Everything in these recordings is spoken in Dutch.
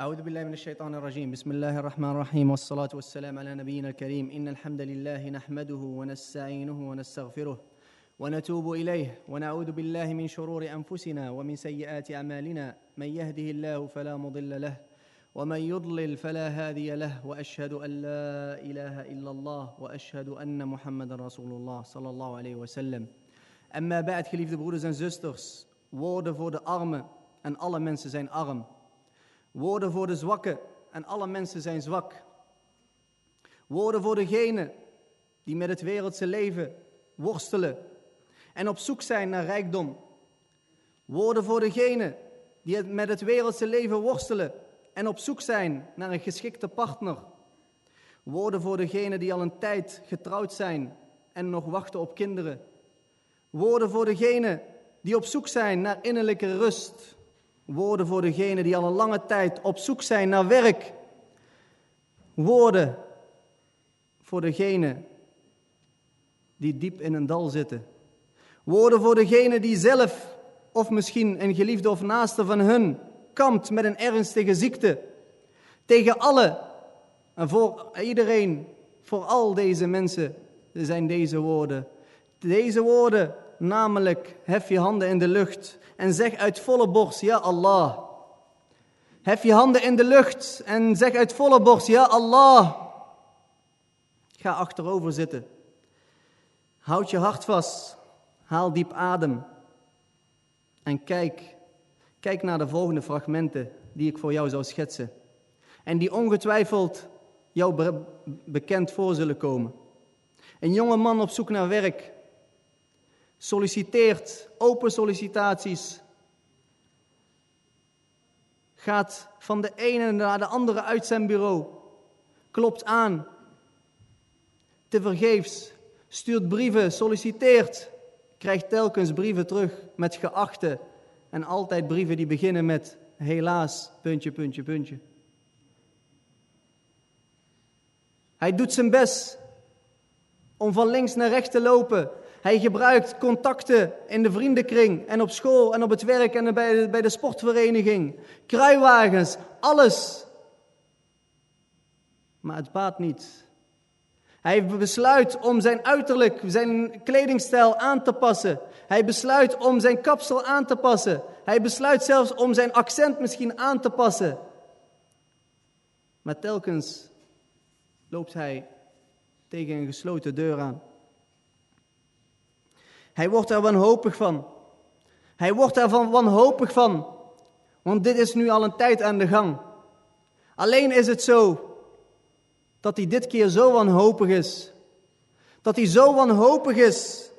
أعوذ بالله من الشيطان الرجيم. بسم الله الرحمن الرحيم والصلاة والسلام على نبينا الكريم. إن الحمد لله نحمده ونستعينه ونستغفره ونتوب إليه ونعوذ بالله من شرور أنفسنا ومن سيئات أعمالنا. من يهده الله فلا مضل له ومن يضلل فلا هادي له. وأشهد أن لا إله إلا الله وأشهد أن محمد رسول الله صلى الله عليه وسلم. أما بعد geliefde broeders en zusters woorden voor de armen en alle mensen zijn arm. Woorden voor de zwakken en alle mensen zijn zwak. Woorden voor degenen die met het wereldse leven worstelen en op zoek zijn naar rijkdom. Woorden voor degenen die met het wereldse leven worstelen en op zoek zijn naar een geschikte partner. Woorden voor degenen die al een tijd getrouwd zijn en nog wachten op kinderen. Woorden voor degenen die op zoek zijn naar innerlijke rust Woorden voor degenen die al een lange tijd op zoek zijn naar werk. Woorden voor degenen die diep in een dal zitten. Woorden voor degenen die zelf, of misschien een geliefde of naaste van hun, kampt met een ernstige ziekte. Tegen alle en voor iedereen, voor al deze mensen zijn deze woorden. Deze woorden, namelijk, hef je handen in de lucht en zeg uit volle borst, ja Allah. Hef je handen in de lucht en zeg uit volle borst, ja Allah. Ga achterover zitten. Houd je hart vast. Haal diep adem. En kijk, kijk naar de volgende fragmenten die ik voor jou zou schetsen. En die ongetwijfeld jou bekend voor zullen komen. Een jonge man op zoek naar werk solliciteert, open sollicitaties. Gaat van de ene naar de andere uit zijn bureau. Klopt aan. Te vergeefs. Stuurt brieven, solliciteert. Krijgt telkens brieven terug met geachte. En altijd brieven die beginnen met helaas, puntje, puntje, puntje. Hij doet zijn best om van links naar rechts te lopen. Hij gebruikt contacten in de vriendenkring en op school en op het werk en bij de, bij de sportvereniging. Kruiwagens, alles. Maar het baat niet. Hij besluit om zijn uiterlijk, zijn kledingstijl aan te passen. Hij besluit om zijn kapsel aan te passen. Hij besluit zelfs om zijn accent misschien aan te passen. Maar telkens loopt hij tegen een gesloten deur aan. Hij wordt er wanhopig van. Hij wordt er van wanhopig van. Want dit is nu al een tijd aan de gang. Alleen is het zo dat hij dit keer zo wanhopig is. Dat hij zo wanhopig is.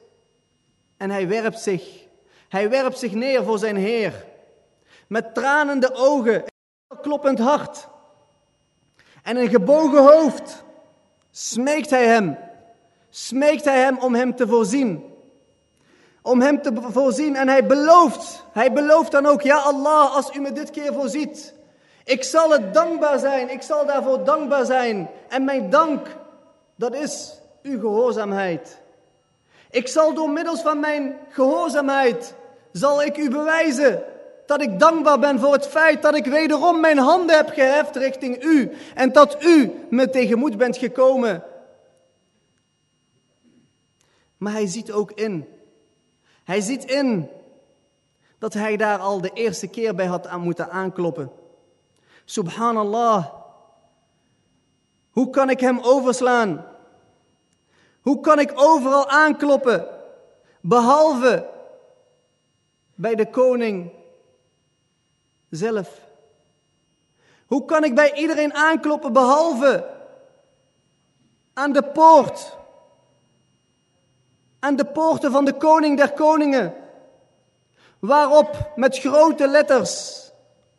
En hij werpt zich. Hij werpt zich neer voor zijn Heer. Met tranende ogen, een kloppend hart. En een gebogen hoofd smeekt hij hem. Smeekt hij hem om hem te voorzien om hem te voorzien. En hij belooft, hij belooft dan ook, ja Allah, als u me dit keer voorziet, ik zal het dankbaar zijn, ik zal daarvoor dankbaar zijn. En mijn dank, dat is uw gehoorzaamheid. Ik zal door middels van mijn gehoorzaamheid, zal ik u bewijzen dat ik dankbaar ben voor het feit dat ik wederom mijn handen heb geheft richting u. En dat u me tegemoet bent gekomen. Maar hij ziet ook in hij ziet in dat hij daar al de eerste keer bij had aan moeten aankloppen. Subhanallah. Hoe kan ik hem overslaan? Hoe kan ik overal aankloppen? Behalve bij de koning zelf. Hoe kan ik bij iedereen aankloppen behalve aan de poort aan de poorten van de koning der koningen, waarop met grote letters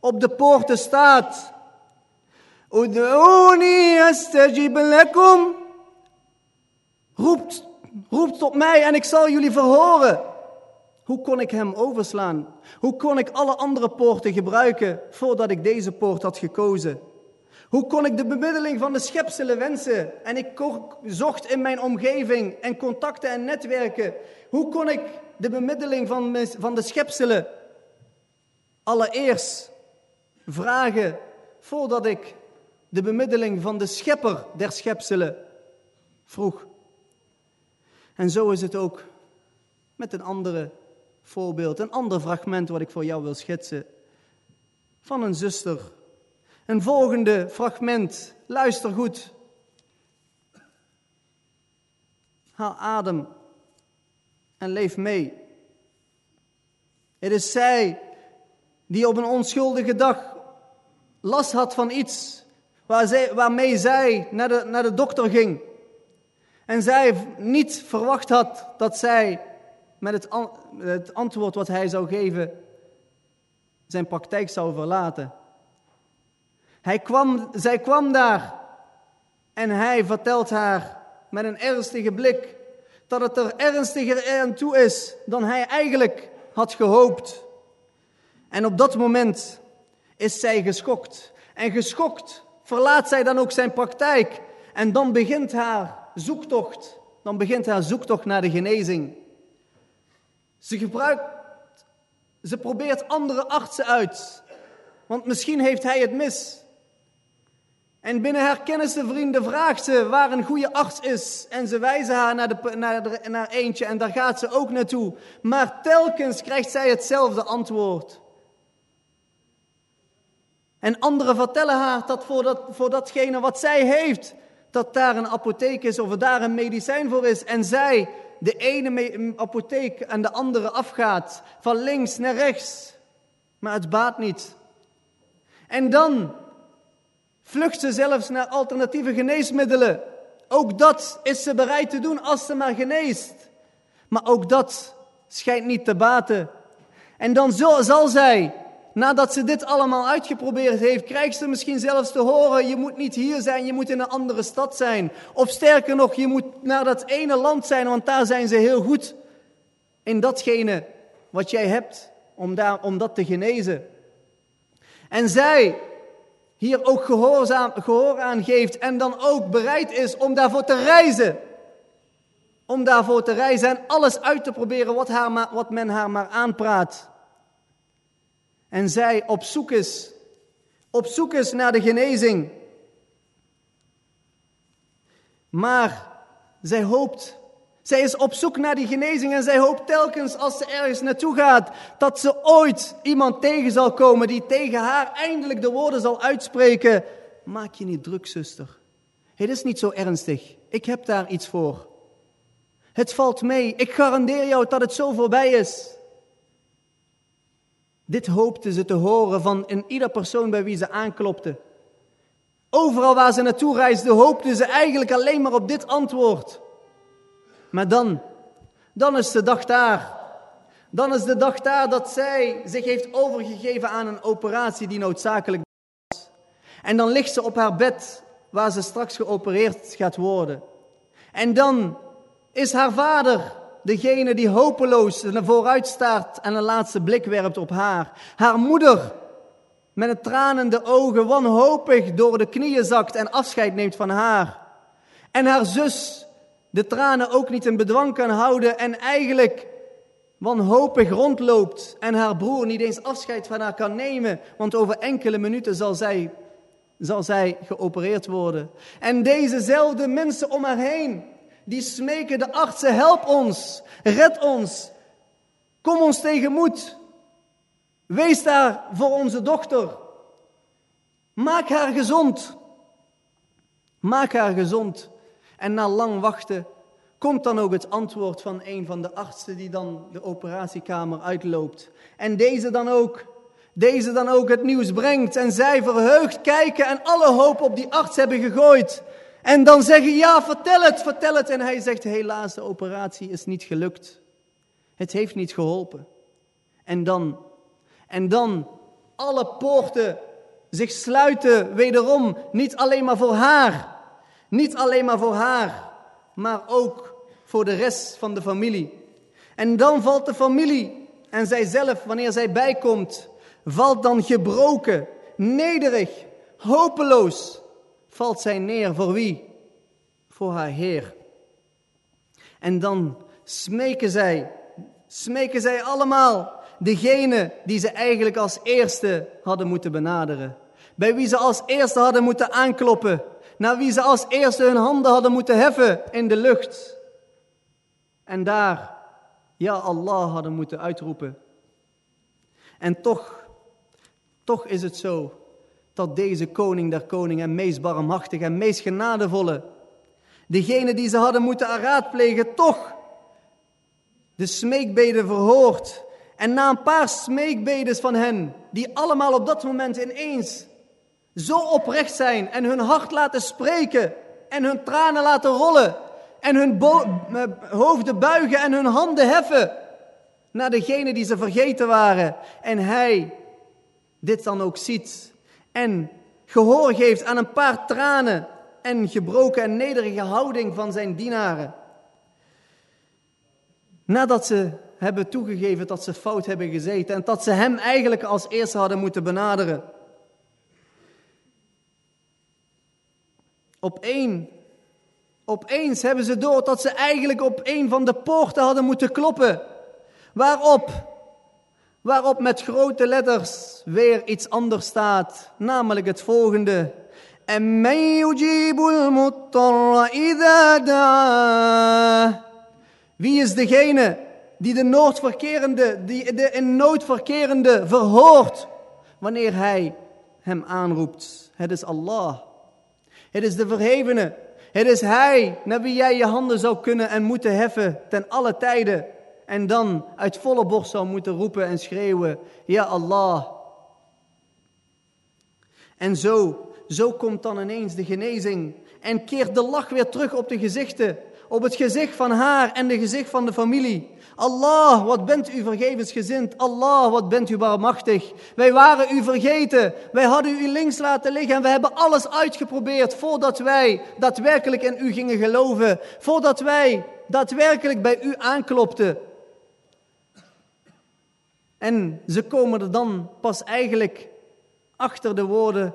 op de poorten staat. Roept, roept tot mij en ik zal jullie verhoren. Hoe kon ik hem overslaan? Hoe kon ik alle andere poorten gebruiken voordat ik deze poort had gekozen? Hoe kon ik de bemiddeling van de schepselen wensen? En ik zocht in mijn omgeving en contacten en netwerken. Hoe kon ik de bemiddeling van, van de schepselen allereerst vragen voordat ik de bemiddeling van de schepper der schepselen vroeg. En zo is het ook met een andere voorbeeld, een ander fragment wat ik voor jou wil schetsen. Van een zuster. Een volgende fragment, luister goed. Haal adem en leef mee. Het is zij die op een onschuldige dag last had van iets waar zij, waarmee zij naar de, naar de dokter ging. En zij niet verwacht had dat zij met het, het antwoord wat hij zou geven zijn praktijk zou verlaten. Hij kwam, zij kwam daar en hij vertelt haar met een ernstige blik dat het er ernstiger aan toe is dan hij eigenlijk had gehoopt. En op dat moment is zij geschokt. En geschokt verlaat zij dan ook zijn praktijk. En dan begint haar zoektocht. Dan begint haar zoektocht naar de genezing. Ze gebruikt, ze probeert andere artsen uit. Want misschien heeft hij het mis. En binnen haar kennissenvrienden vraagt ze waar een goede arts is. En ze wijzen haar naar, de, naar, de, naar eentje en daar gaat ze ook naartoe. Maar telkens krijgt zij hetzelfde antwoord. En anderen vertellen haar dat voor, dat voor datgene wat zij heeft, dat daar een apotheek is of daar een medicijn voor is. En zij de ene apotheek en de andere afgaat, van links naar rechts. Maar het baat niet. En dan vlucht ze zelfs naar alternatieve geneesmiddelen. Ook dat is ze bereid te doen als ze maar geneest. Maar ook dat schijnt niet te baten. En dan zal zij Nadat ze dit allemaal uitgeprobeerd heeft, krijgt ze misschien zelfs te horen: je moet niet hier zijn, je moet in een andere stad zijn. Of sterker nog, je moet naar dat ene land zijn, want daar zijn ze heel goed in datgene wat jij hebt om, daar, om dat te genezen. En zij hier ook gehoorzaam, gehoor aan geeft en dan ook bereid is om daarvoor te reizen. Om daarvoor te reizen en alles uit te proberen wat, haar, wat men haar maar aanpraat en zij op zoek is, op zoek is naar de genezing. Maar zij hoopt, zij is op zoek naar die genezing en zij hoopt telkens als ze ergens naartoe gaat, dat ze ooit iemand tegen zal komen die tegen haar eindelijk de woorden zal uitspreken. Maak je niet druk, zuster. Het is niet zo ernstig. Ik heb daar iets voor. Het valt mee. Ik garandeer jou dat het zo voorbij is. Dit hoopten ze te horen van in ieder persoon bij wie ze aanklopten. Overal waar ze naartoe reisden, hoopten ze eigenlijk alleen maar op dit antwoord. Maar dan, dan is de dag daar. Dan is de dag daar dat zij zich heeft overgegeven aan een operatie die noodzakelijk was. En dan ligt ze op haar bed waar ze straks geopereerd gaat worden. En dan is haar vader degene die hopeloos naar vooruit staart en een laatste blik werpt op haar. Haar moeder, met een tranende ogen, wanhopig door de knieën zakt en afscheid neemt van haar. En haar zus, de tranen ook niet in bedwang kan houden en eigenlijk wanhopig rondloopt en haar broer niet eens afscheid van haar kan nemen, want over enkele minuten zal zij, zal zij geopereerd worden. En dezezelfde mensen om haar heen, die smeken de artsen, help ons, red ons, kom ons tegemoet. Wees daar voor onze dochter. Maak haar gezond. Maak haar gezond. En na lang wachten komt dan ook het antwoord van een van de artsen die dan de operatiekamer uitloopt. En deze dan ook, deze dan ook het nieuws brengt en zij verheugd kijken en alle hoop op die arts hebben gegooid. En dan zeggen, ja, vertel het, vertel het. En hij zegt, helaas, de operatie is niet gelukt. Het heeft niet geholpen. En dan, en dan alle poorten zich sluiten wederom, niet alleen maar voor haar, niet alleen maar voor haar, maar ook voor de rest van de familie. En dan valt de familie en zijzelf, wanneer zij bijkomt, valt dan gebroken, nederig, hopeloos, valt zij neer voor wie? Voor haar Heer. En dan smeken zij, smeken zij allemaal degene die ze eigenlijk als eerste hadden moeten benaderen. bij wie ze als eerste hadden moeten aankloppen, naar wie ze als eerste hun handen hadden moeten heffen in de lucht. En daar, ja Allah, hadden moeten uitroepen. En toch, toch is het zo dat deze koning der koningen en meest barmhartige en meest genadevolle, degene die ze hadden moeten raadplegen, toch de smeekbeden verhoort. En na een paar smeekbedes van hen, die allemaal op dat moment ineens zo oprecht zijn en hun hart laten spreken en hun tranen laten rollen en hun hoofden buigen en hun handen heffen naar degene die ze vergeten waren. En hij dit dan ook ziet en gehoor geeft aan een paar tranen en gebroken en nederige houding van zijn dienaren. Nadat ze hebben toegegeven dat ze fout hebben gezeten en dat ze hem eigenlijk als eerste hadden moeten benaderen. Op één, opeens hebben ze door dat ze eigenlijk op een van de poorten hadden moeten kloppen. Waarop, waarop met grote letters weer iets anders staat, namelijk het volgende. Wie is degene die de noodverkerende, die de in nood verkerende verhoort wanneer hij hem aanroept? Het is Allah. Het is de verhevene. Het is Hij naar wie jij je handen zou kunnen en moeten heffen ten alle tijden. En dan uit volle borst zou moeten roepen en schreeuwen, Ja Allah. En zo, zo komt dan ineens de genezing en keert de lach weer terug op de gezichten. Op het gezicht van haar en de gezicht van de familie. Allah, wat bent u vergevensgezind. Allah, wat bent u barmachtig. Wij waren u vergeten. Wij hadden u links laten liggen en we hebben alles uitgeprobeerd voordat wij daadwerkelijk in u gingen geloven. Voordat wij daadwerkelijk bij u aanklopten. En ze komen er dan pas eigenlijk achter de woorden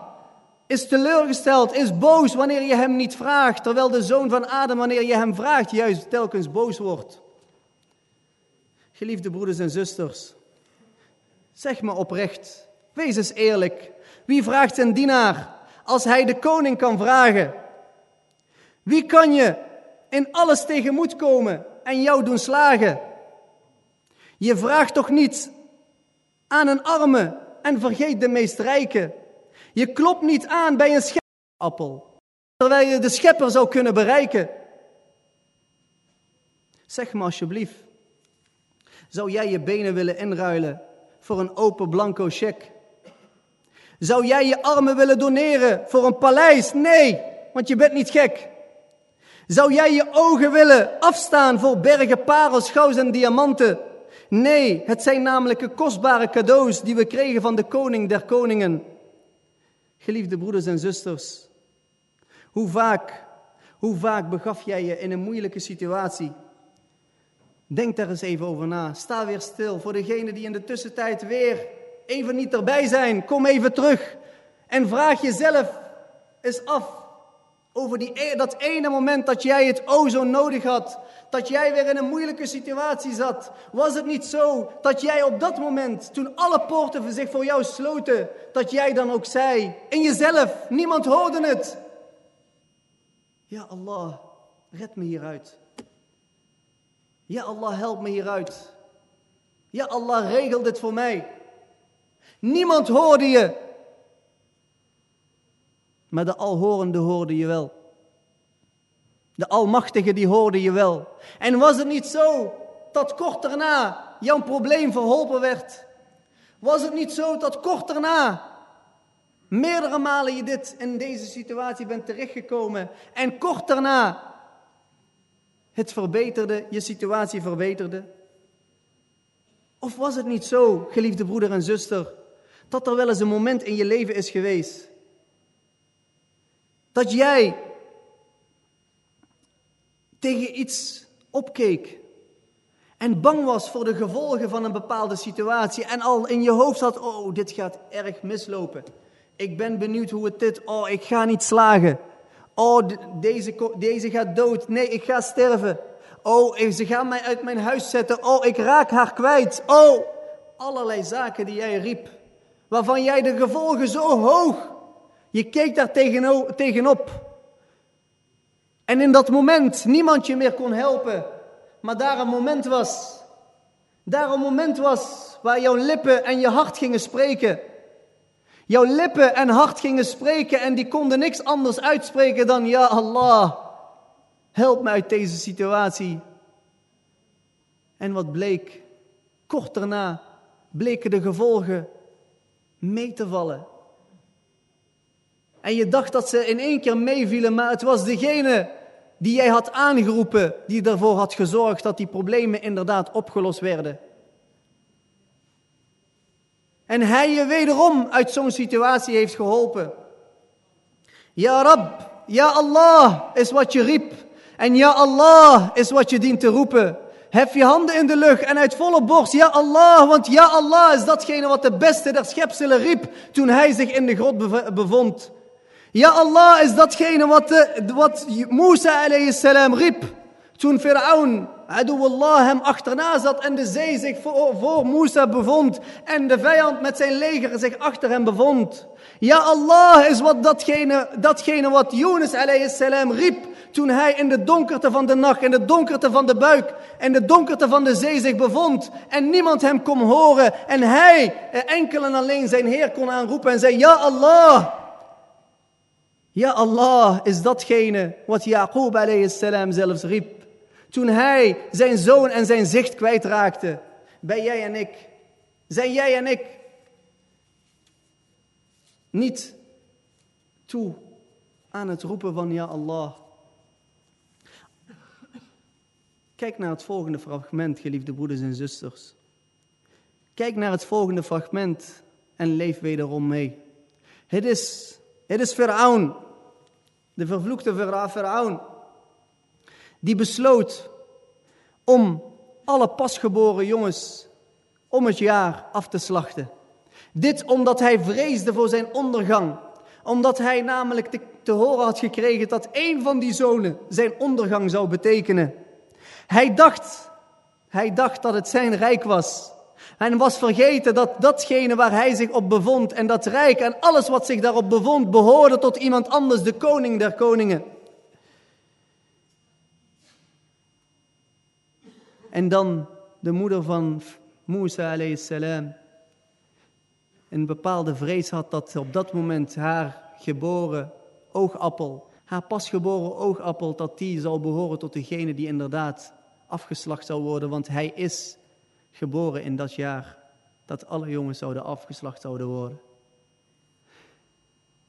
is teleurgesteld, is boos wanneer je hem niet vraagt, terwijl de zoon van Adam, wanneer je hem vraagt, juist telkens boos wordt. Geliefde broeders en zusters, zeg me oprecht, wees eens eerlijk. Wie vraagt zijn dienaar als hij de koning kan vragen? Wie kan je in alles tegemoet komen en jou doen slagen? Je vraagt toch niet aan een arme en vergeet de meest rijke. Je klopt niet aan bij een scheppersappel, terwijl je de schepper zou kunnen bereiken. Zeg me alsjeblieft, zou jij je benen willen inruilen voor een open blanco cheque? Zou jij je armen willen doneren voor een paleis? Nee, want je bent niet gek. Zou jij je ogen willen afstaan voor bergen parels, goud en diamanten? Nee, het zijn namelijk kostbare cadeaus die we kregen van de koning der koningen. Geliefde broeders en zusters, hoe vaak, hoe vaak begaf jij je in een moeilijke situatie? Denk daar eens even over na. Sta weer stil voor degenen die in de tussentijd weer even niet erbij zijn. Kom even terug en vraag jezelf eens af over die, e- dat ene moment dat jij het o zo nodig had. Dat jij weer in een moeilijke situatie zat. Was het niet zo dat jij op dat moment, toen alle poorten zich voor jou sloten, dat jij dan ook zei in jezelf, niemand hoorde het. Ja Allah, red me hieruit. Ja Allah, help me hieruit. Ja Allah, regel dit voor mij. Niemand hoorde je. Maar de Alhorende hoorde je wel. De Almachtige die hoorde je wel. En was het niet zo dat kort daarna jouw probleem verholpen werd? Was het niet zo dat kort daarna meerdere malen je dit in deze situatie bent terechtgekomen en kort daarna het verbeterde, je situatie verbeterde? Of was het niet zo, geliefde broeder en zuster, dat er wel eens een moment in je leven is geweest Dat jij tegen iets opkeek en bang was voor de gevolgen van een bepaalde situatie en al in je hoofd had, oh, dit gaat erg mislopen. Ik ben benieuwd hoe het dit, oh, ik ga niet slagen. Oh, deze, deze gaat dood. Nee, ik ga sterven. Oh, ze gaan mij uit mijn huis zetten. Oh, ik raak haar kwijt. Oh, allerlei zaken die jij riep. Waarvan jij de gevolgen zo hoog. Je keek daar tegenop. En in dat moment niemand je meer kon helpen. Maar daar een moment was. Daar een moment was waar jouw lippen en je hart gingen spreken. Jouw lippen en hart gingen spreken en die konden niks anders uitspreken dan Ja Allah, help me uit deze situatie. En wat bleek? Kort daarna bleken de gevolgen mee te vallen. En je dacht dat ze in één keer meevielen, maar het was degene die jij had aangeroepen, die ervoor had gezorgd dat die problemen inderdaad opgelost werden. En hij je wederom uit zo'n situatie heeft geholpen. Ja Rab, ja Allah is wat je riep. En ja Allah is wat je dient te roepen. Hef je handen in de lucht en uit volle borst, ja Allah, want ja Allah is datgene wat de beste der schepselen riep toen hij zich in de grot bevond. Ja Allah is datgene wat, wat Musa salam riep toen Fir'aun, Allah, hem achterna zat en de zee zich voor, voor Musa bevond en de vijand met zijn leger zich achter hem bevond. Ja Allah is wat datgene, datgene wat Yunus salam riep toen hij in de donkerte van de nacht, in de donkerte van de buik, in de donkerte van de zee zich bevond en niemand hem kon horen en hij enkel en alleen zijn Heer kon aanroepen en zei, Ja Allah, ja Allah is datgene wat Yaqub salam zelfs riep. Toen hij zijn zoon en zijn zicht kwijtraakte. Ben jij en ik. Zijn jij en ik niet toe aan het roepen van Ja Allah. Kijk naar het volgende fragment, geliefde broeders en zusters. Kijk naar het volgende fragment en leef wederom mee. Het is, het is Firaun, de vervloekte Firaun, die besloot om alle pasgeboren jongens om het jaar af te slachten. Dit omdat hij vreesde voor zijn ondergang. Omdat hij namelijk te, te horen had gekregen dat een van die zonen zijn ondergang zou betekenen. Hij dacht, hij dacht dat het zijn rijk was. En was vergeten dat datgene waar hij zich op bevond en dat rijk en alles wat zich daarop bevond behoorde tot iemand anders, de koning der koningen. En dan de moeder van Musa salam een bepaalde vrees had dat op dat moment haar geboren oogappel, haar pasgeboren oogappel, dat die zal behoren tot degene die inderdaad afgeslacht zou worden, want hij is geboren in dat jaar dat alle jongens zouden afgeslacht zouden worden.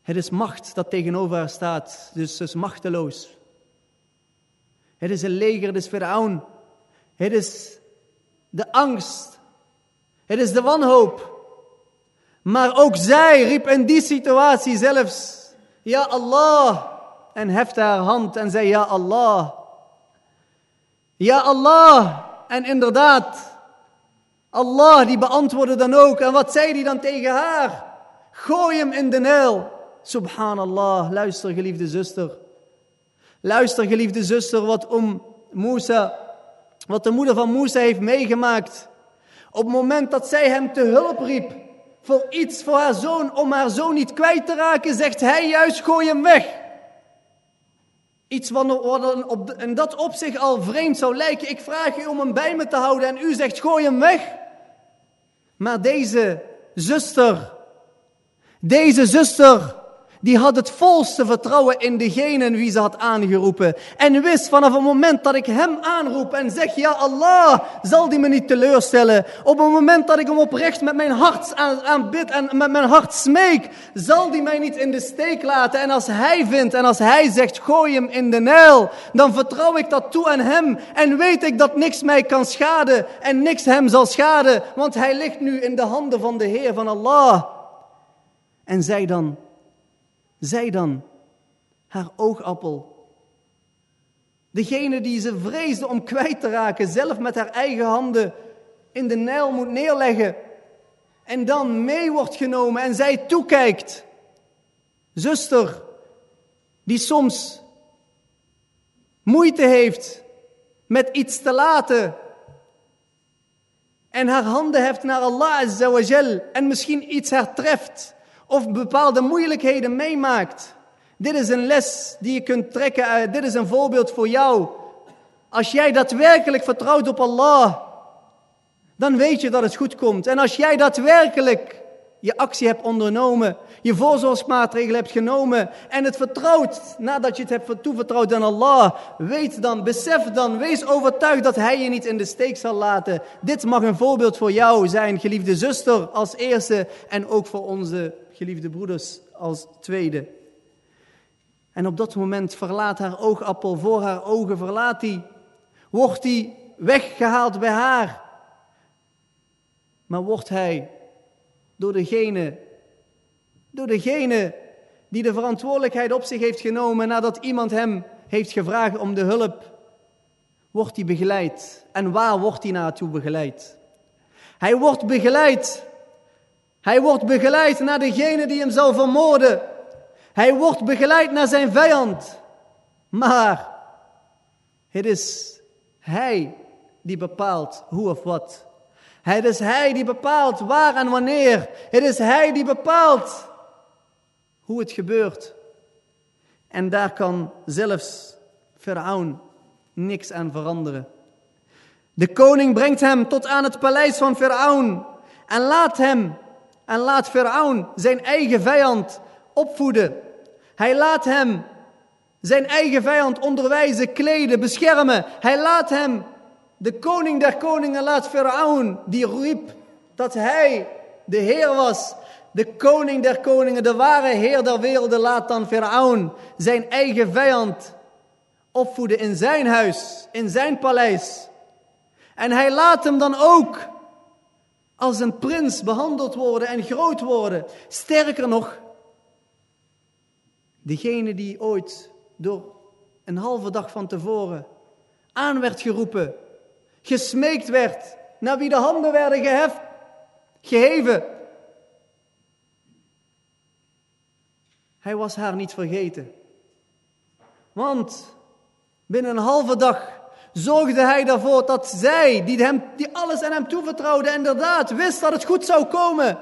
Het is macht dat tegenover haar staat, dus ze is machteloos. Het is een leger, het is Firaun. Het is de angst. Het is de wanhoop. Maar ook zij riep in die situatie zelfs, Ja Allah, en heft haar hand en zei, Ja Allah. Ja Allah, en inderdaad, Allah die beantwoordde dan ook. En wat zei hij dan tegen haar? Gooi hem in de Nijl. Subhanallah, luister geliefde zuster. Luister geliefde zuster wat om Musa, wat de moeder van Musa heeft meegemaakt. Op het moment dat zij hem te hulp riep voor iets voor haar zoon, om haar zoon niet kwijt te raken, zegt hij juist gooi hem weg. Iets wat op, in dat opzicht al vreemd zou lijken. Ik vraag u om hem bij me te houden en u zegt gooi hem weg. Maar deze zuster, deze zuster die had het volste vertrouwen in degene wie ze had aangeroepen. En wist vanaf het moment dat ik hem aanroep en zeg, ja Allah, zal die me niet teleurstellen. Op het moment dat ik hem oprecht met mijn hart aanbid en met mijn hart smeek, zal die mij niet in de steek laten. En als hij vindt en als hij zegt, gooi hem in de Nijl, dan vertrouw ik dat toe aan hem. En weet ik dat niks mij kan schaden en niks hem zal schaden. Want hij ligt nu in de handen van de Heer van Allah. En zij dan zij dan haar oogappel. Degene die ze vreesde om kwijt te raken, zelf met haar eigen handen in de Nijl moet neerleggen. En dan mee wordt genomen en zij toekijkt. Zuster, die soms moeite heeft met iets te laten. En haar handen heft naar Allah Azawajal en misschien iets hertreft of bepaalde moeilijkheden meemaakt. Dit is een les die je kunt trekken. Dit is een voorbeeld voor jou. Als jij daadwerkelijk vertrouwt op Allah, dan weet je dat het goed komt. En als jij daadwerkelijk je actie hebt ondernomen, je voorzorgsmaatregelen hebt genomen en het vertrouwt nadat je het hebt toevertrouwd aan Allah, weet dan, besef dan, wees overtuigd dat Hij je niet in de steek zal laten. Dit mag een voorbeeld voor jou zijn, geliefde zuster, als eerste en ook voor onze geliefde broeders als tweede. En op dat moment verlaat haar oogappel voor haar ogen, verlaat hij, wordt hij weggehaald bij haar. Maar wordt hij door degene, door degene die de verantwoordelijkheid op zich heeft genomen nadat iemand hem heeft gevraagd om de hulp, wordt hij begeleid. En waar wordt hij naartoe begeleid? Hij wordt begeleid. Hij wordt begeleid naar degene die hem zal vermoorden. Hij wordt begeleid naar zijn vijand. Maar het is hij die bepaalt hoe of wat. Het is Hij die bepaalt waar en wanneer. Het is Hij die bepaalt hoe het gebeurt. En daar kan zelfs Faraon niks aan veranderen. De koning brengt hem tot aan het paleis van Faraon en laat hem en laat Faraon zijn eigen vijand opvoeden. Hij laat hem zijn eigen vijand onderwijzen, kleden, beschermen. Hij laat hem de koning der koningen laat Faraon, die riep dat hij de Heer was. De koning der koningen, de ware Heer der werelden, laat dan Faraon zijn eigen vijand opvoeden in zijn huis, in zijn paleis. En hij laat hem dan ook als een prins behandeld worden en groot worden. Sterker nog, degene die ooit door een halve dag van tevoren aan werd geroepen gesmeekt werd, naar wie de handen werden geheft, geheven. Hij was haar niet vergeten. Want binnen een halve dag zorgde hij ervoor dat zij, die, hem, die alles aan hem toevertrouwde, inderdaad wist dat het goed zou komen.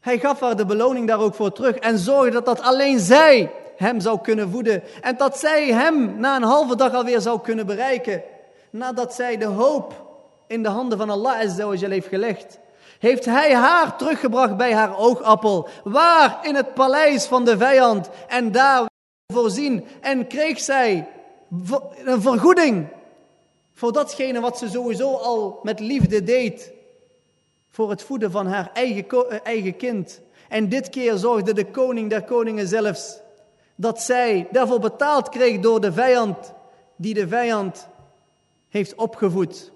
Hij gaf haar de beloning daar ook voor terug en zorgde dat, dat alleen zij hem zou kunnen voeden. En dat zij hem na een halve dag alweer zou kunnen bereiken nadat zij de hoop in de handen van Allah heeft gelegd, heeft hij haar teruggebracht bij haar oogappel. Waar? In het paleis van de vijand. En daar voorzien. En kreeg zij een vergoeding voor datgene wat ze sowieso al met liefde deed. Voor het voeden van haar eigen, eh, eigen kind. En dit keer zorgde de koning der koningen zelfs dat zij daarvoor betaald kreeg door de vijand, die de vijand heeft opgevoed.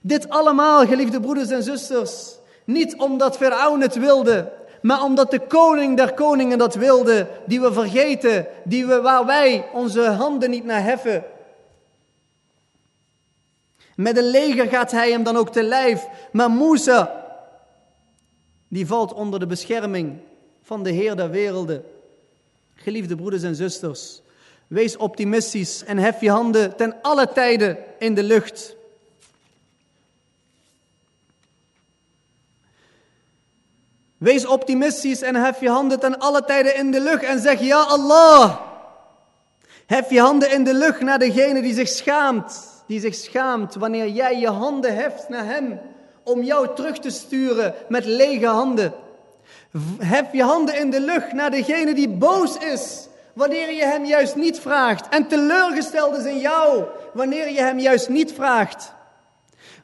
Dit allemaal, geliefde broeders en zusters, niet omdat Faraon het wilde, maar omdat de koning der koningen dat wilde, die we vergeten, die we, waar wij onze handen niet naar heffen. Met een leger gaat hij hem dan ook te lijf, maar Musa, die valt onder de bescherming van de Heer der werelden. Geliefde broeders en zusters, Wees optimistisch en hef je handen ten alle tijden in de lucht. Wees optimistisch en hef je handen ten alle tijden in de lucht en zeg ja Allah. Hef je handen in de lucht naar degene die zich schaamt, die zich schaamt wanneer jij je handen heft naar hem om jou terug te sturen met lege handen. Hef je handen in de lucht naar degene die boos is wanneer je hem juist niet vraagt. En teleurgesteld is in jou wanneer je hem juist niet vraagt.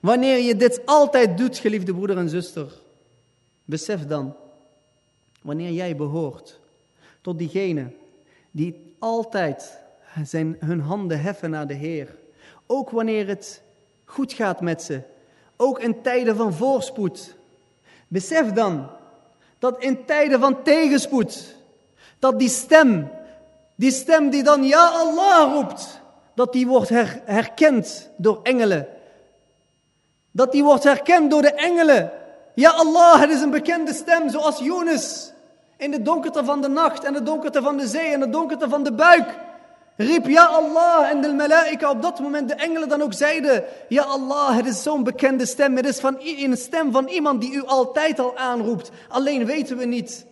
Wanneer je dit altijd doet, geliefde broeder en zuster, besef dan, wanneer jij behoort tot diegenen die altijd zijn, hun handen heffen naar de Heer, ook wanneer het goed gaat met ze, ook in tijden van voorspoed. Besef dan dat in tijden van tegenspoed, dat die stem Die stem die dan Ja Allah roept, dat die wordt herkend door engelen. Dat die wordt herkend door de engelen. Ja Allah, het is een bekende stem, zoals Yunus in de donkerte van de nacht en de donkerte van de zee en de donkerte van de buik. Riep ja Allah en de malaika op dat moment de engelen dan ook zeiden. Ja Allah, het is zo'n bekende stem. Het is van een stem van iemand die u altijd al aanroept. Alleen weten we niet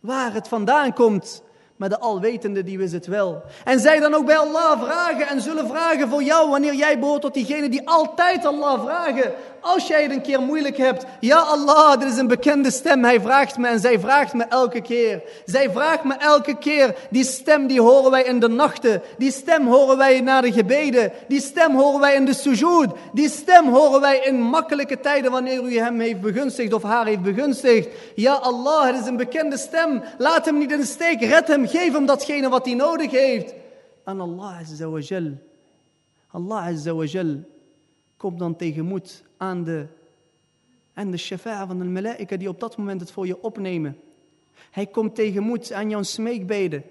waar het vandaan komt. Maar de Alwetende die wist het wel. En zij dan ook bij Allah vragen en zullen vragen voor jou wanneer jij behoort tot diegenen die altijd Allah vragen. Als jij het een keer moeilijk hebt. Ja Allah, dit is een bekende stem. Hij vraagt me en zij vraagt me elke keer. Zij vraagt me elke keer. Die stem die horen wij in de nachten. Die stem horen wij na de gebeden. Die stem horen wij in de sujoed. Die stem horen wij in makkelijke tijden wanneer u hem heeft begunstigd of haar heeft begunstigd. Ja Allah, het is een bekende stem. Laat hem niet in de steek. Red hem. Geef hem datgene wat hij nodig heeft. En Allah Azza wa Jal. Allah Azza wa Jal komt dan tegemoet aan de, aan de shafa'a van de malaika die op dat moment het voor je opnemen. Hij komt tegemoet aan jouw smeekbeden.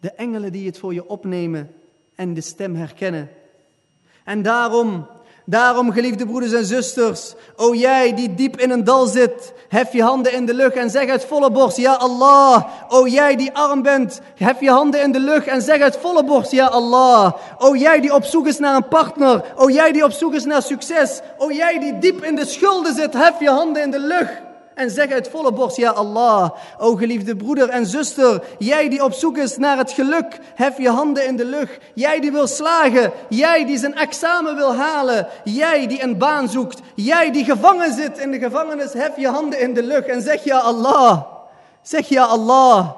De engelen die het voor je opnemen en de stem herkennen. En daarom Daarom, geliefde broeders en zusters, o jij die diep in een dal zit, hef je handen in de lucht en zeg uit volle borst, ja Allah. O jij die arm bent, hef je handen in de lucht en zeg uit volle borst, ja Allah. O jij die op zoek is naar een partner, o jij die op zoek is naar succes, o jij die diep in de schulden zit, hef je handen in de lucht. En zeg uit volle borst, ja Allah. O geliefde broeder en zuster, jij die op zoek is naar het geluk, hef je handen in de lucht. Jij die wil slagen, jij die zijn examen wil halen, jij die een baan zoekt, jij die gevangen zit in de gevangenis, hef je handen in de lucht en zeg ja Allah. Zeg ja Allah.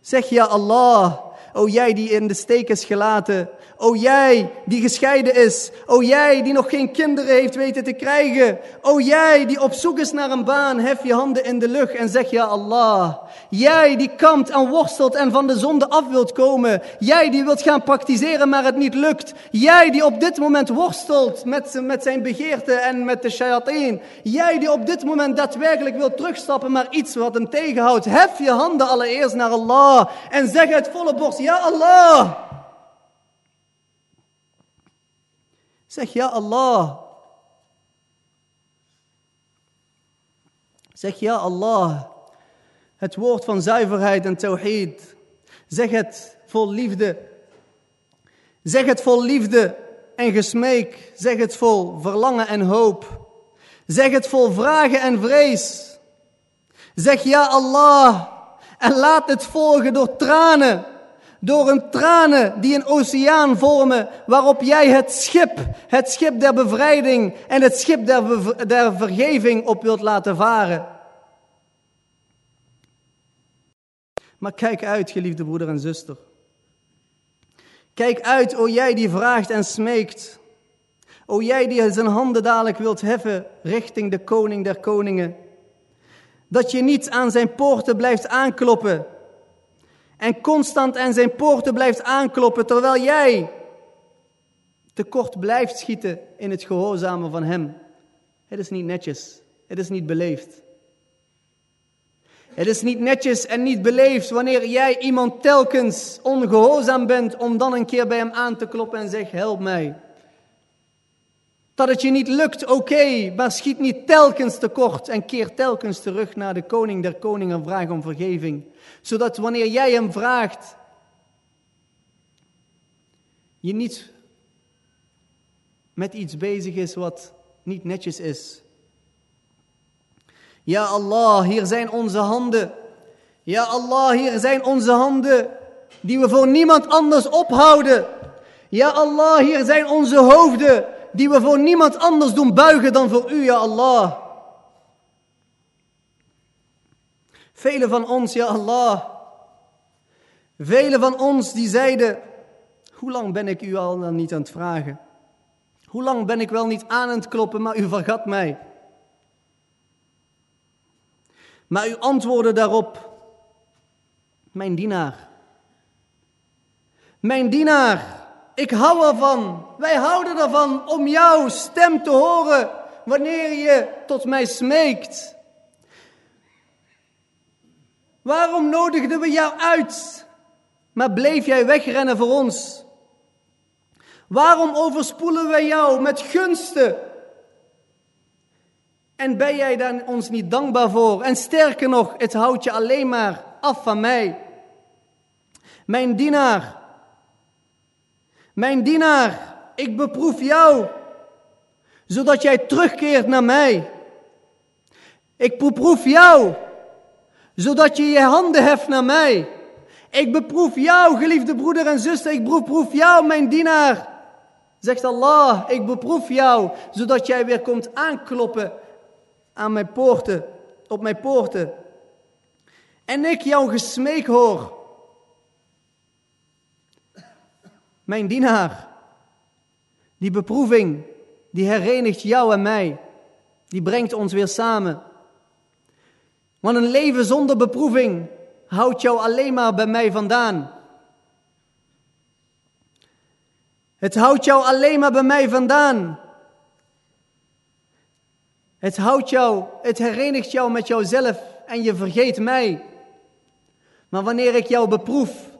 Zeg ja Allah. O jij die in de steek is gelaten, O jij die gescheiden is. O jij die nog geen kinderen heeft weten te krijgen. O jij die op zoek is naar een baan. Hef je handen in de lucht en zeg ja Allah. Jij die kampt en worstelt en van de zonde af wilt komen. Jij die wilt gaan praktiseren maar het niet lukt. Jij die op dit moment worstelt met, met zijn begeerte en met de shayateen. Jij die op dit moment daadwerkelijk wilt terugstappen maar iets wat hem tegenhoudt. Hef je handen allereerst naar Allah en zeg uit volle borst ja Allah. Zeg ja Allah. Zeg ja Allah. Het woord van zuiverheid en tawhid. Zeg het vol liefde. Zeg het vol liefde en gesmeek. Zeg het vol verlangen en hoop. Zeg het vol vragen en vrees. Zeg ja Allah en laat het volgen door tranen door een tranen die een oceaan vormen, waarop jij het schip, het schip der bevrijding en het schip der, der vergeving op wilt laten varen. Maar kijk uit, geliefde broeder en zuster. Kijk uit, o jij die vraagt en smeekt. O jij die zijn handen dadelijk wilt heffen richting de koning der koningen. Dat je niet aan zijn poorten blijft aankloppen en constant aan zijn poorten blijft aankloppen terwijl jij tekort blijft schieten in het gehoorzamen van hem. Het is niet netjes, het is niet beleefd. Het is niet netjes en niet beleefd wanneer jij iemand telkens ongehoorzaam bent om dan een keer bij hem aan te kloppen en zegt help mij. Dat het je niet lukt, oké, maar schiet niet telkens tekort en keer telkens terug naar de koning der koningen en vraag om vergeving. Zodat wanneer jij hem vraagt, je niet met iets bezig is wat niet netjes is. Ja Allah, hier zijn onze handen. Ja Allah, hier zijn onze handen die we voor niemand anders ophouden. Ja Allah, hier zijn onze hoofden die we voor niemand anders doen buigen dan voor u, ja Allah. Velen van ons, ja Allah. Velen van ons die zeiden, hoe lang ben ik u al dan niet aan het vragen? Hoe lang ben ik wel niet aan het kloppen, maar u vergat mij? Maar u antwoordde daarop, mijn dienaar. Mijn dienaar, ik hou ervan. Wij houden ervan om jouw stem te horen wanneer je tot mij smeekt. Waarom nodigden we jou uit, maar bleef jij wegrennen voor ons? Waarom overspoelen wij jou met gunsten? En ben jij daar ons niet dankbaar voor? En sterker nog, het houdt je alleen maar af van mij. Mijn dienaar, mijn dienaar, ik beproef jou, zodat jij terugkeert naar mij. Ik beproef jou, zodat je je handen heft naar mij. Ik beproef jou, geliefde broeder en zuster, ik beproef jou, mijn dienaar. Zegt Allah, ik beproef jou, zodat jij weer komt aankloppen aan mijn poorten, op mijn poorten. En ik jouw gesmeek hoor. Mijn dienaar, die beproeving, die herenigt jou en mij. Die brengt ons weer samen. Want een leven zonder beproeving houdt jou alleen maar bij mij vandaan. Het houdt jou alleen maar bij mij vandaan. Het houdt jou, het herenigt jou met jouzelf en je vergeet mij. Maar wanneer ik jou beproef,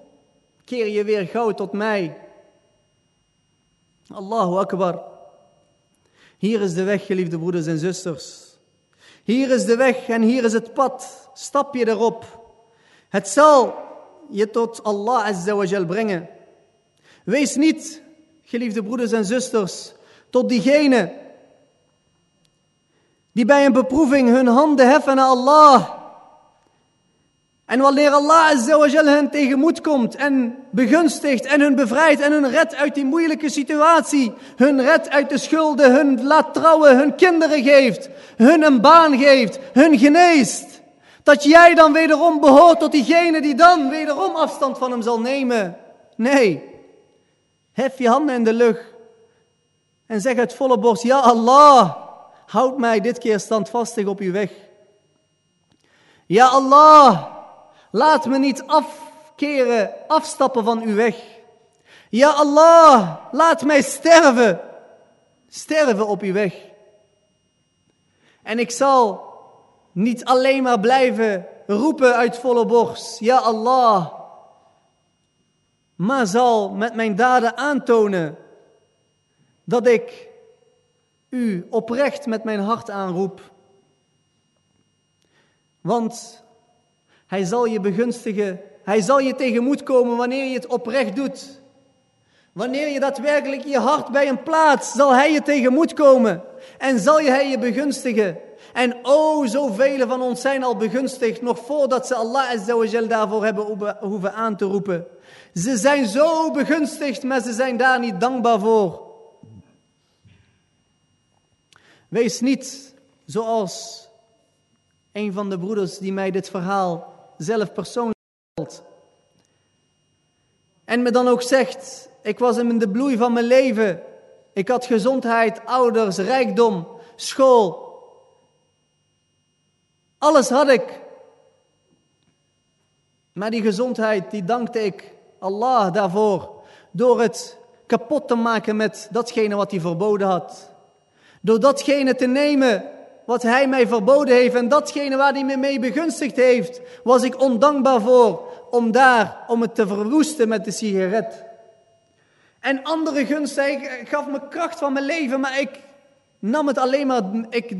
keer je weer gauw tot mij. Allahu Akbar. Hier is de weg, geliefde broeders en zusters. Hier is de weg en hier is het pad. Stap je erop. Het zal je tot Allah Azza wa Jal brengen. Wees niet, geliefde broeders en zusters, tot diegene die bij een beproeving hun handen heffen naar Allah. En wanneer Allah azawajal hen tegemoet komt en begunstigt en hun bevrijdt en hun redt uit die moeilijke situatie, hun redt uit de schulden, hun laat trouwen, hun kinderen geeft, hun een baan geeft, hun geneest, dat jij dan wederom behoort tot diegene die dan wederom afstand van hem zal nemen. Nee, hef je handen in de lucht en zeg uit volle borst, ja Allah, houd mij dit keer standvastig op uw weg. Ja Allah, laat me niet afkeren, afstappen van uw weg. Ja Allah, laat mij sterven, sterven op uw weg. En ik zal niet alleen maar blijven roepen uit volle borst, ja Allah, maar zal met mijn daden aantonen dat ik u oprecht met mijn hart aanroep. Want hij zal je begunstigen, hij zal je tegemoet komen wanneer je het oprecht doet. Wanneer je daadwerkelijk je hart bij hem plaatst, zal hij je tegemoet komen en zal hij je begunstigen. En oh, zoveel van ons zijn al begunstigd, nog voordat ze Allah daarvoor hebben hoeven aan te roepen. Ze zijn zo begunstigd, maar ze zijn daar niet dankbaar voor. Wees niet zoals een van de broeders die mij dit verhaal zelf persoonlijk. En me dan ook zegt, ik was in de bloei van mijn leven. Ik had gezondheid, ouders, rijkdom, school. Alles had ik. Maar die gezondheid, die dankte ik Allah daarvoor. Door het kapot te maken met datgene wat hij verboden had. Door datgene te nemen wat hij mij verboden heeft en datgene waar hij me mee begunstigd heeft, was ik ondankbaar voor om daar, om het te verwoesten met de sigaret. En andere gunsten, hij gaf me kracht van mijn leven, maar ik nam het alleen maar, ik,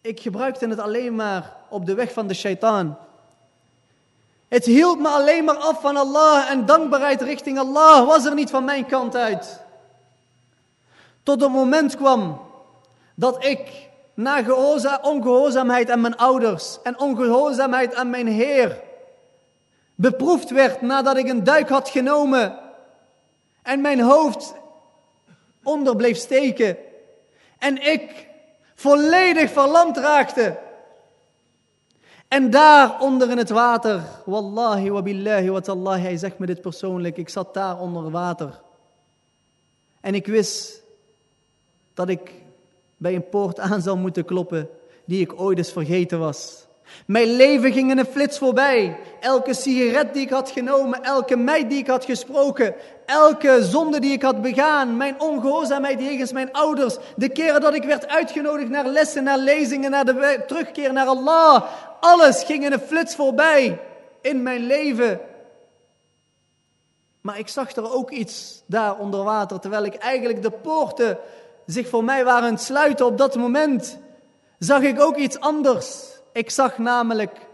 ik gebruikte het alleen maar op de weg van de shaitaan. Het hield me alleen maar af van Allah en dankbaarheid richting Allah was er niet van mijn kant uit. Tot het moment kwam dat ik na ongehoorzaamheid aan mijn ouders en ongehoorzaamheid aan mijn Heer beproefd werd nadat ik een duik had genomen en mijn hoofd onder bleef steken en ik volledig verlamd raakte. En daar onder in het water, wallahi wa billahi wa tallahi, hij zegt me dit persoonlijk, ik zat daar onder water. En ik wist dat ik bij een poort aan zou moeten kloppen die ik ooit eens vergeten was. Mijn leven ging in een flits voorbij. Elke sigaret die ik had genomen, elke meid die ik had gesproken, elke zonde die ik had begaan, mijn ongehoorzaamheid jegens mijn ouders, de keren dat ik werd uitgenodigd naar lessen, naar lezingen, naar de terugkeer naar Allah, alles ging in een flits voorbij in mijn leven. Maar ik zag er ook iets daar onder water, terwijl ik eigenlijk de poorten zich voor mij waren sluiten op dat moment, zag ik ook iets anders. Ik zag namelijk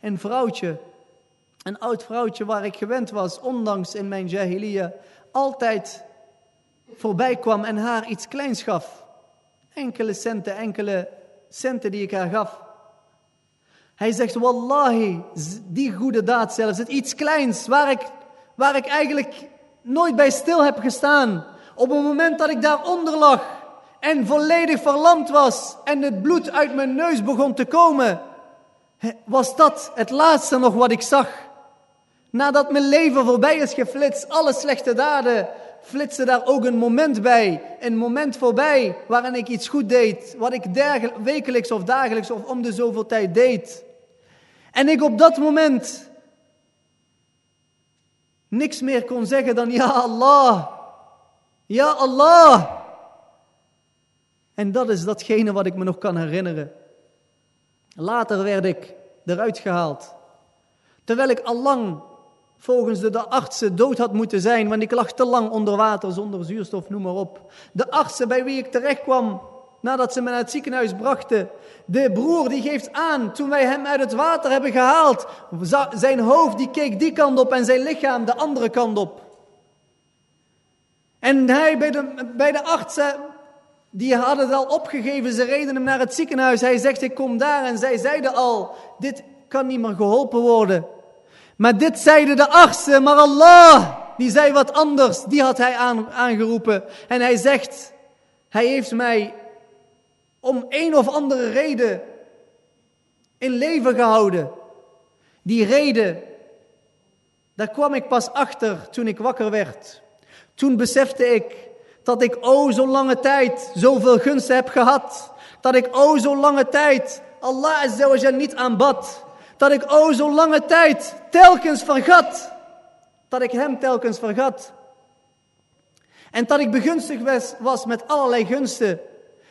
een vrouwtje, een oud vrouwtje waar ik gewend was, ondanks in mijn jahiliya, altijd voorbij kwam en haar iets kleins gaf. Enkele centen, enkele centen die ik haar gaf. Hij zegt, wallahi, die goede daad zelfs, het iets kleins waar ik, waar ik eigenlijk nooit bij stil heb gestaan. Op het moment dat ik daaronder lag en volledig verlamd was en het bloed uit mijn neus begon te komen, was dat het laatste nog wat ik zag. Nadat mijn leven voorbij is geflitst, alle slechte daden, flitste daar ook een moment bij. Een moment voorbij waarin ik iets goed deed. Wat ik wekelijks of dagelijks of om de zoveel tijd deed. En ik op dat moment niks meer kon zeggen dan ja Allah. Ja Allah. En dat is datgene wat ik me nog kan herinneren. Later werd ik eruit gehaald. Terwijl ik al lang volgens de, de artsen dood had moeten zijn, want ik lag te lang onder water zonder zuurstof, noem maar op. De artsen bij wie ik terecht kwam, nadat ze me naar het ziekenhuis brachten, de broer die geeft aan, toen wij hem uit het water hebben gehaald, zijn hoofd die keek die kant op en zijn lichaam de andere kant op. En hij bij de, bij de artsen die hadden het al opgegeven, ze reden hem naar het ziekenhuis. Hij zegt, ik kom daar. En zij zeiden al, dit kan niet meer geholpen worden. Maar dit zeiden de artsen, maar Allah, die zei wat anders. Die had hij aangeroepen. En hij zegt, hij heeft mij om een of andere reden in leven gehouden. Die reden, daar kwam ik pas achter toen ik wakker werd. Toen besefte ik dat ik o zo lange tijd zoveel gunsten heb gehad. Dat ik o zo lange tijd Allah azawajal niet aanbad. Dat ik o zo lange tijd telkens vergat. Dat ik hem telkens vergat. En dat ik begunstigd was, met allerlei gunsten.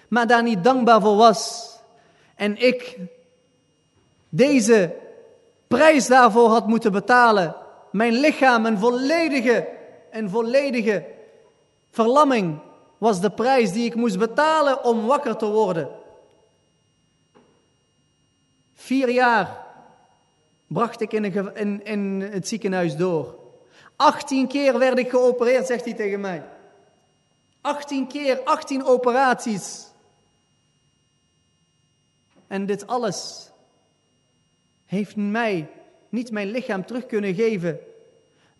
Maar daar niet dankbaar voor was. En ik deze prijs daarvoor had moeten betalen. Mijn lichaam een volledige, een volledige Verlamming was de prijs die ik moest betalen om wakker te worden. Vier jaar bracht ik in, in, in het ziekenhuis door. 18 keer werd ik geopereerd, zegt hij tegen mij. 18 keer, 18 operaties. En dit alles heeft mij niet mijn lichaam terug kunnen geven,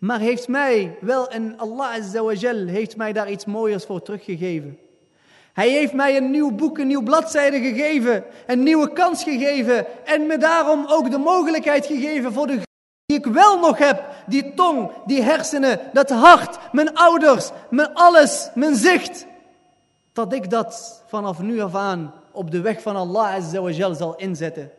maar heeft mij wel, en Allah Azawajal heeft mij daar iets mooiers voor teruggegeven. Hij heeft mij een nieuw boek, een nieuw bladzijde gegeven, een nieuwe kans gegeven en me daarom ook de mogelijkheid gegeven voor de die ik wel nog heb, die tong, die hersenen, dat hart, mijn ouders, mijn alles, mijn zicht, dat ik dat vanaf nu af aan op de weg van Allah Azawajal zal inzetten.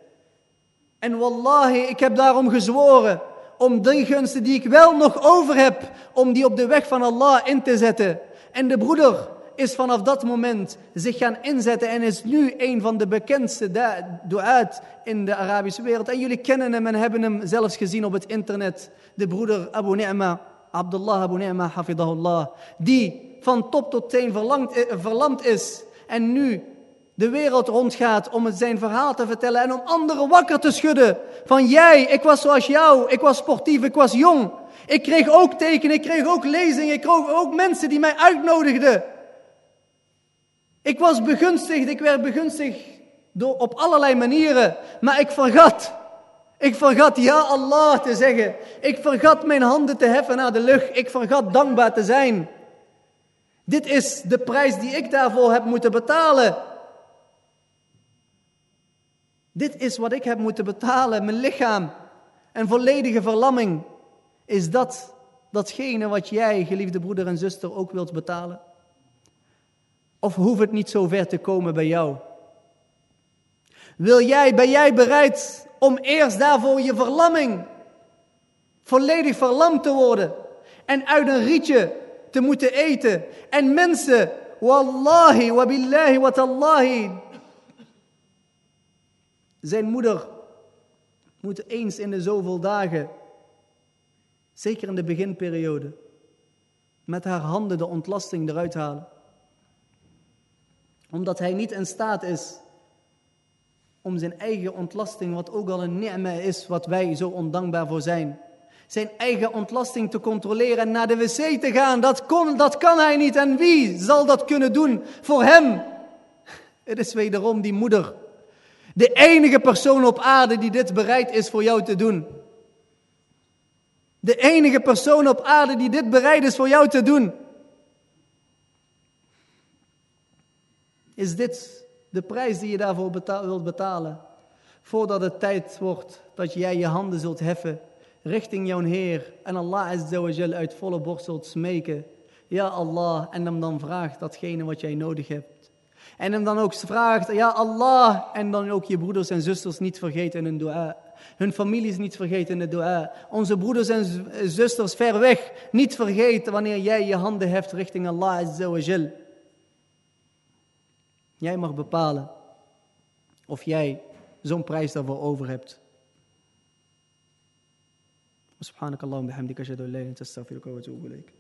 En wallahi, ik heb daarom gezworen om die gunsten die ik wel nog over heb, om die op de weg van Allah in te zetten. En de broeder is vanaf dat moment zich gaan inzetten en is nu een van de bekendste du'aat in de Arabische wereld. En jullie kennen hem en hebben hem zelfs gezien op het internet. De broeder Abu Ni'ma, Abdullah Abu Ni'ma, hafidahullah, die van top tot teen eh, verlamd is en nu de wereld rondgaat om zijn verhaal te vertellen en om anderen wakker te schudden. Van jij, ik was zoals jou, ik was sportief, ik was jong. Ik kreeg ook tekenen, ik kreeg ook lezingen, ik kreeg ook mensen die mij uitnodigden. Ik was begunstigd, ik werd begunstigd door, op allerlei manieren, maar ik vergat. Ik vergat ja Allah te zeggen. Ik vergat mijn handen te heffen naar de lucht. Ik vergat dankbaar te zijn. Dit is de prijs die ik daarvoor heb moeten betalen. Dit is wat ik heb moeten betalen, mijn lichaam. En volledige verlamming. Is dat datgene wat jij, geliefde broeder en zuster, ook wilt betalen? Of hoeft het niet zo ver te komen bij jou? Wil jij, ben jij bereid om eerst daarvoor je verlamming volledig verlamd te worden en uit een rietje te moeten eten en mensen, wallahi, wabillahi, watallahi, zijn moeder moet eens in de zoveel dagen, zeker in de beginperiode, met haar handen de ontlasting eruit halen. Omdat hij niet in staat is om zijn eigen ontlasting, wat ook al een ni'ma is, wat wij zo ondankbaar voor zijn, zijn eigen ontlasting te controleren en naar de wc te gaan. Dat, kon, dat kan hij niet. En wie zal dat kunnen doen voor hem? Het is wederom die moeder. De enige persoon op aarde die dit bereid is voor jou te doen. De enige persoon op aarde die dit bereid is voor jou te doen. Is dit de prijs die je daarvoor wilt betalen? Voordat het tijd wordt dat jij je handen zult heffen richting jouw Heer en Allah Azza uit volle borst zult smeken. Ja Allah, en hem dan vraagt datgene wat jij nodig hebt. En hem dan ook vraagt, ja Allah, en dan ook je broeders en zusters niet vergeten in hun dua. Hun families niet vergeten in de dua. Onze broeders en zusters ver weg niet vergeten wanneer jij je handen heft richting Allah Azza wa Jal. Jij mag bepalen of jij zo'n prijs daarvoor over hebt. سبحانك اللهم بحمدك اشهد ان لا اله الا انت استغفرك واتوب اليك